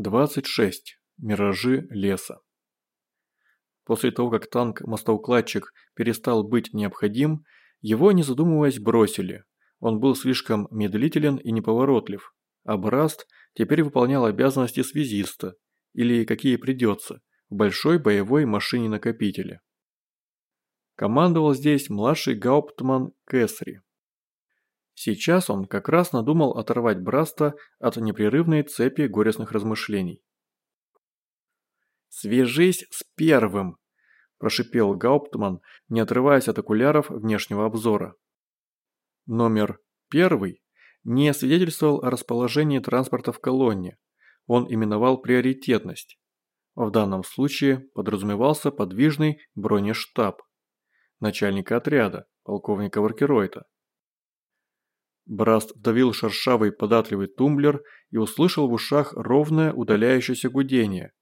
26. Миражи леса. После того, как танк-мостоукладчик перестал быть необходим, его, не задумываясь, бросили. Он был слишком медлителен и неповоротлив, а Браст теперь выполнял обязанности связиста, или какие придется, в большой боевой машине-накопителе. Командовал здесь младший гауптман Кэсри. Сейчас он как раз надумал оторвать Браста от непрерывной цепи горестных размышлений. «Свяжись с первым!» – прошипел Гауптман, не отрываясь от окуляров внешнего обзора. Номер первый не свидетельствовал о расположении транспорта в колонне, он именовал приоритетность. В данном случае подразумевался подвижный бронештаб начальника отряда, полковника Варкеройта. Браст вдавил шершавый податливый тумблер и услышал в ушах ровное удаляющееся гудение.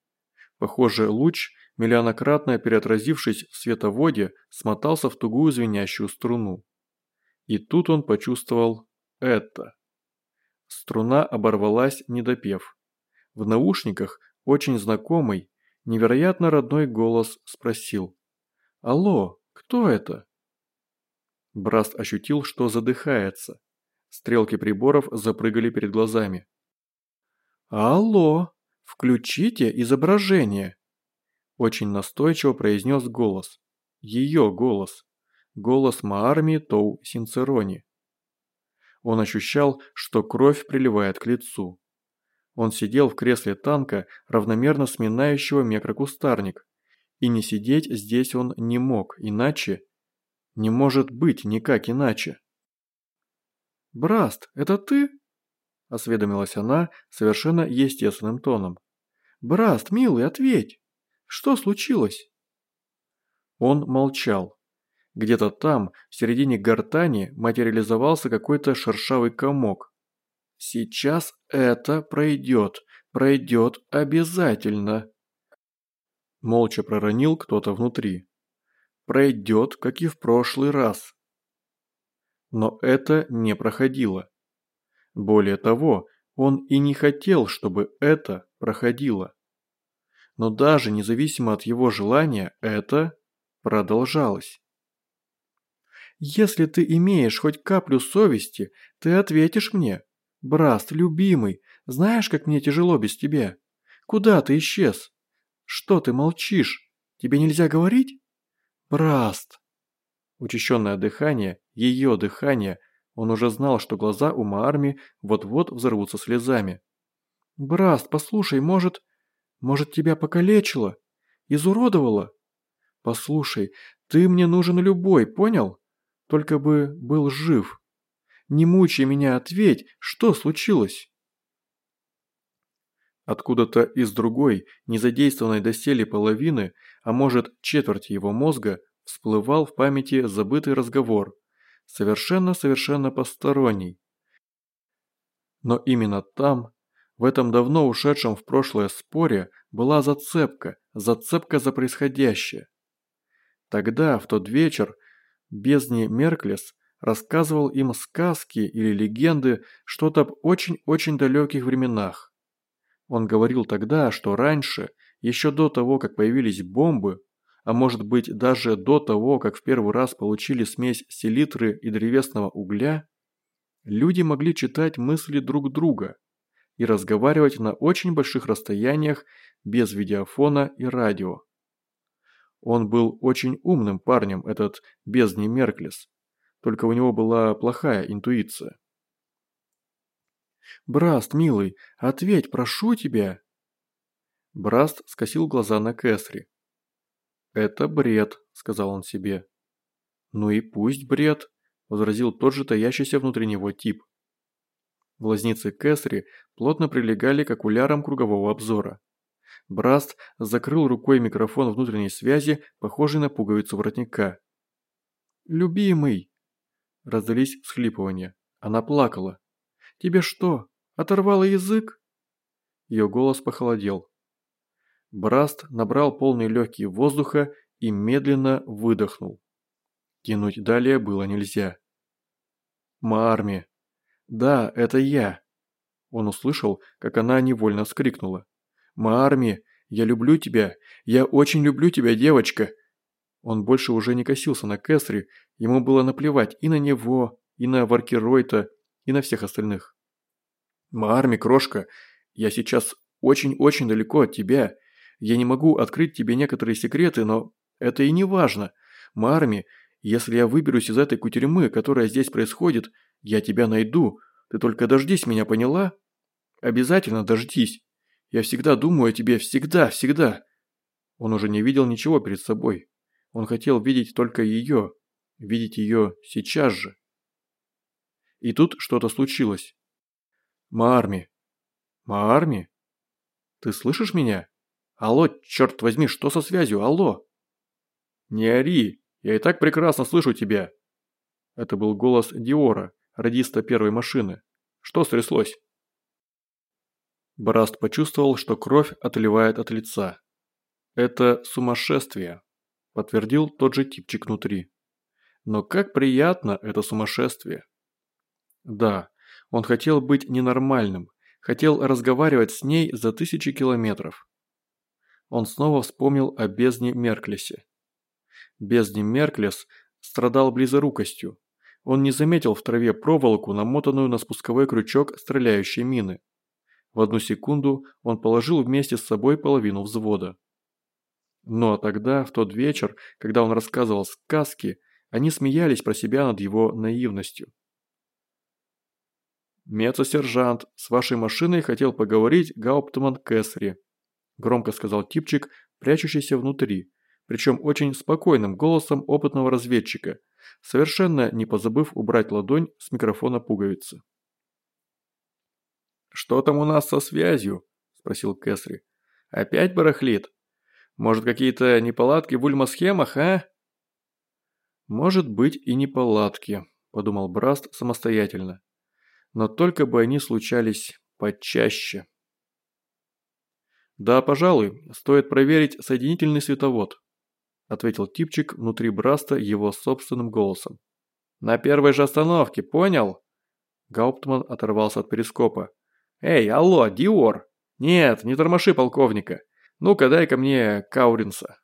Похоже, луч, миллионократно переотразившись в световоде, смотался в тугую звенящую струну. И тут он почувствовал это. Струна оборвалась, не допев. В наушниках очень знакомый, невероятно родной голос спросил. «Алло, кто это?» Браст ощутил, что задыхается. Стрелки приборов запрыгали перед глазами. «Алло, включите изображение!» Очень настойчиво произнес голос. Ее голос. Голос Маарми Тоу Синцерони. Он ощущал, что кровь приливает к лицу. Он сидел в кресле танка, равномерно сминающего микрокустарник. И не сидеть здесь он не мог, иначе... Не может быть никак иначе. «Браст, это ты?» – осведомилась она совершенно естественным тоном. «Браст, милый, ответь! Что случилось?» Он молчал. Где-то там, в середине гортани, материализовался какой-то шершавый комок. «Сейчас это пройдет, пройдет обязательно!» Молча проронил кто-то внутри. «Пройдет, как и в прошлый раз!» Но это не проходило. Более того, он и не хотел, чтобы это проходило. Но даже независимо от его желания, это продолжалось. «Если ты имеешь хоть каплю совести, ты ответишь мне. Браст, любимый, знаешь, как мне тяжело без тебя? Куда ты исчез? Что ты молчишь? Тебе нельзя говорить? Браст!» Учащенное дыхание, ее дыхание, он уже знал, что глаза у Маарми вот-вот взорвутся слезами. «Браст, послушай, может... Может, тебя покалечило? Изуродовало? Послушай, ты мне нужен любой, понял? Только бы был жив. Не мучай меня, ответь, что случилось?» Откуда-то из другой, незадействованной доселе половины, а может четверти его мозга, всплывал в памяти забытый разговор, совершенно-совершенно посторонний. Но именно там, в этом давно ушедшем в прошлое споре, была зацепка, зацепка за происходящее. Тогда, в тот вечер, бездни Мерклес рассказывал им сказки или легенды что-то об очень-очень далеких временах. Он говорил тогда, что раньше, еще до того, как появились бомбы, а может быть даже до того, как в первый раз получили смесь селитры и древесного угля, люди могли читать мысли друг друга и разговаривать на очень больших расстояниях без видеофона и радио. Он был очень умным парнем, этот бездни Мерклес, только у него была плохая интуиция. «Браст, милый, ответь, прошу тебя!» Браст скосил глаза на Кэсри. «Это бред», – сказал он себе. «Ну и пусть бред», – возразил тот же таящийся внутри него тип. Глазницы Кэсри плотно прилегали к окулярам кругового обзора. Браст закрыл рукой микрофон внутренней связи, похожий на пуговицу воротника. «Любимый!» Раздались всхлипывания. Она плакала. «Тебе что, оторвало язык?» Ее голос похолодел. Браст набрал полные легкие воздуха и медленно выдохнул. Тянуть далее было нельзя. «Маарми!» «Да, это я!» Он услышал, как она невольно вскрикнула. Маарми, я люблю тебя. Я очень люблю тебя, девочка. Он больше уже не косился на Кэсри, ему было наплевать и на него, и на Варкеройта, и на всех остальных. Маарми, крошка, я сейчас очень-очень далеко от тебя. Я не могу открыть тебе некоторые секреты, но это и не важно. Марми, если я выберусь из этой кутерьмы, которая здесь происходит, я тебя найду. Ты только дождись меня, поняла? Обязательно дождись. Я всегда думаю о тебе, всегда, всегда. Он уже не видел ничего перед собой. Он хотел видеть только ее, видеть ее сейчас же. И тут что-то случилось. Маарми. Маарми? Ты слышишь меня? Алло, черт возьми, что со связью? Алло! Не ори, я и так прекрасно слышу тебя. Это был голос Диора, радиста первой машины. Что стряслось? Браст почувствовал, что кровь отливает от лица. «Это сумасшествие», – подтвердил тот же типчик внутри. «Но как приятно это сумасшествие!» Да, он хотел быть ненормальным, хотел разговаривать с ней за тысячи километров. Он снова вспомнил о бездне Мерклесе. Бездне Мерклес страдал близорукостью. Он не заметил в траве проволоку, намотанную на спусковой крючок стреляющей мины. В одну секунду он положил вместе с собой половину взвода. Но тогда, в тот вечер, когда он рассказывал сказки, они смеялись про себя над его наивностью. «Мецо-сержант, с вашей машиной хотел поговорить Гауптман Кэссери», громко сказал типчик, прячущийся внутри, причем очень спокойным голосом опытного разведчика, совершенно не позабыв убрать ладонь с микрофона пуговицы. «Что там у нас со связью?» – спросил Кэсри. «Опять барахлит? Может, какие-то неполадки в ульмосхемах, а?» «Может быть и неполадки», – подумал Браст самостоятельно но только бы они случались почаще. «Да, пожалуй, стоит проверить соединительный световод», ответил типчик внутри Браста его собственным голосом. «На первой же остановке, понял?» Гауптман оторвался от перископа. «Эй, алло, Диор! Нет, не тормоши полковника. Ну-ка дай-ка мне Кауринса».